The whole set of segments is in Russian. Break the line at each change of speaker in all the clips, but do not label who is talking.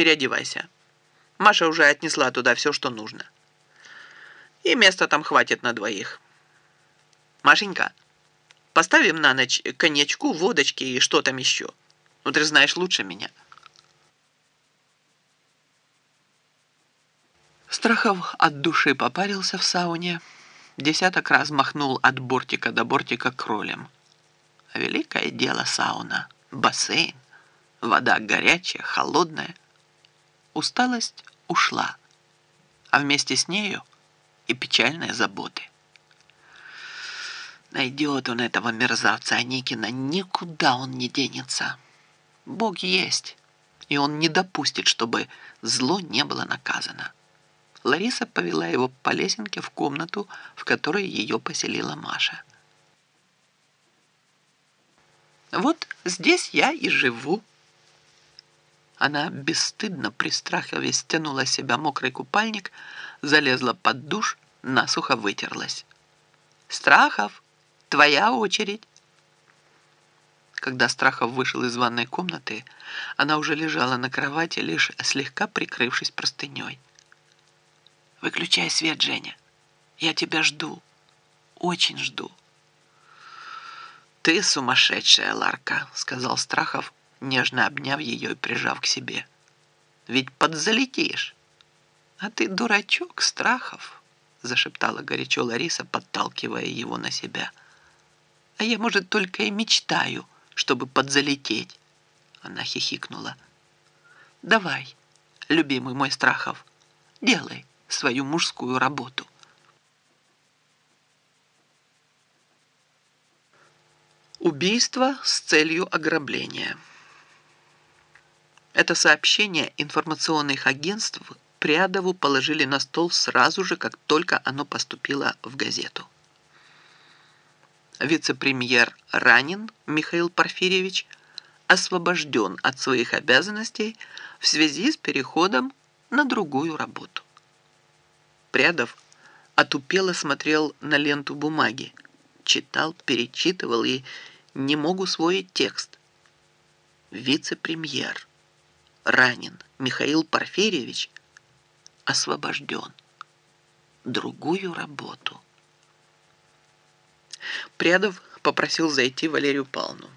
переодевайся. Маша уже отнесла туда все, что нужно. И места там хватит на двоих. Машенька, поставим на ночь коньячку, водочки и что там еще. Ну, ты знаешь лучше меня. Страхов от души попарился в сауне, десяток раз махнул от бортика до бортика кролем. Великое дело сауна, бассейн, вода горячая, холодная. Усталость ушла, а вместе с нею и печальные заботы. Найдет он этого мерзавца Аникина, никуда он не денется. Бог есть, и он не допустит, чтобы зло не было наказано. Лариса повела его по лесенке в комнату, в которой ее поселила Маша. «Вот здесь я и живу». Она бесстыдно при страхове стянула себя мокрый купальник, залезла под душ, насухо вытерлась. «Страхов, твоя очередь!» Когда Страхов вышел из ванной комнаты, она уже лежала на кровати, лишь слегка прикрывшись простыней. Выключай свет, Женя. Я тебя жду. Очень жду. Ты сумасшедшая, Ларка, сказал Страхов, нежно обняв ее и прижав к себе. Ведь подзалетишь. А ты дурачок, Страхов, зашептала горячо Лариса, подталкивая его на себя. А я, может, только и мечтаю, чтобы подзалететь. Она хихикнула. Давай, любимый мой Страхов, делай свою мужскую работу. Убийство с целью ограбления. Это сообщение информационных агентств Прядову положили на стол сразу же, как только оно поступило в газету. Вице-премьер Ранин Михаил Порфирьевич освобожден от своих обязанностей в связи с переходом на другую работу. Прядов отупело смотрел на ленту бумаги, читал, перечитывал и не мог усвоить текст. Вице-премьер ранен Михаил Порфирьевич освобожден. Другую работу. Прядов попросил зайти Валерию Павловну.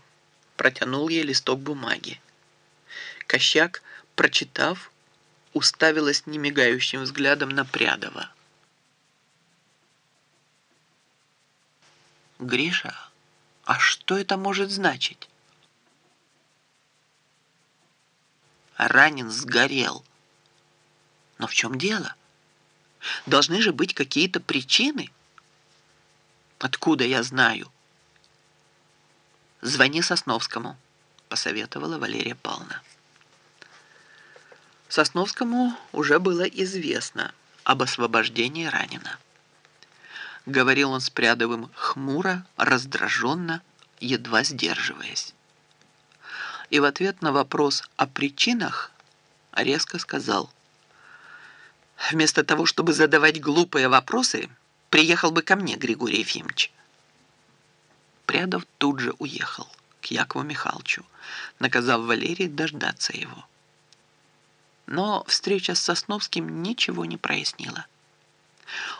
Протянул ей листок бумаги. Кощак, прочитав, уставилась немигающим взглядом на Прядова. «Гриша, а что это может значить?» Ранен сгорел. Но в чем дело? Должны же быть какие-то причины. Откуда я знаю? Звони Сосновскому, посоветовала Валерия Павловна. Сосновскому уже было известно об освобождении ранена. Говорил он с Прядовым хмуро, раздраженно, едва сдерживаясь. И в ответ на вопрос о причинах резко сказал, «Вместо того, чтобы задавать глупые вопросы, приехал бы ко мне Григорий Ефимович». Прядов тут же уехал к Якову Михайловичу, наказав Валерии дождаться его. Но встреча с Сосновским ничего не прояснила.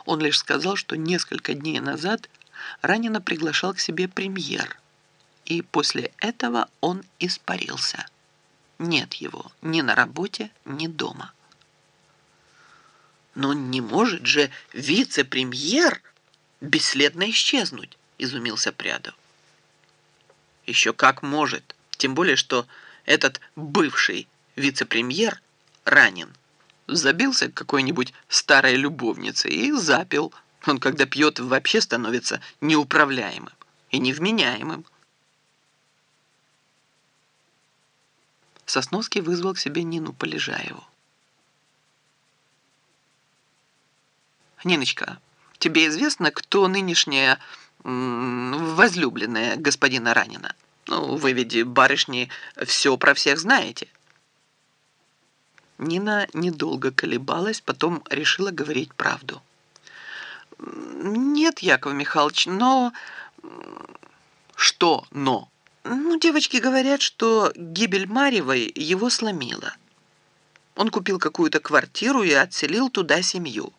Он лишь сказал, что несколько дней назад ранено приглашал к себе премьер, и после этого он испарился. Нет его ни на работе, ни дома. Но не может же вице-премьер бесследно исчезнуть, изумился Прядов. Еще как может, тем более, что этот бывший вице-премьер ранен. Забился к какой-нибудь старой любовнице и запил. Он, когда пьет, вообще становится неуправляемым и невменяемым. Сосновский вызвал к себе Нину Полежаеву. «Ниночка, тебе известно, кто нынешняя возлюбленная господина Ранина? Ну, вы ведь, барышни, все про всех знаете». Нина недолго колебалась, потом решила говорить правду. «Нет, Яков Михайлович, но...» «Что «но»?» «Ну, девочки говорят, что гибель Марьевой его сломила». Он купил какую-то квартиру и отселил туда семью.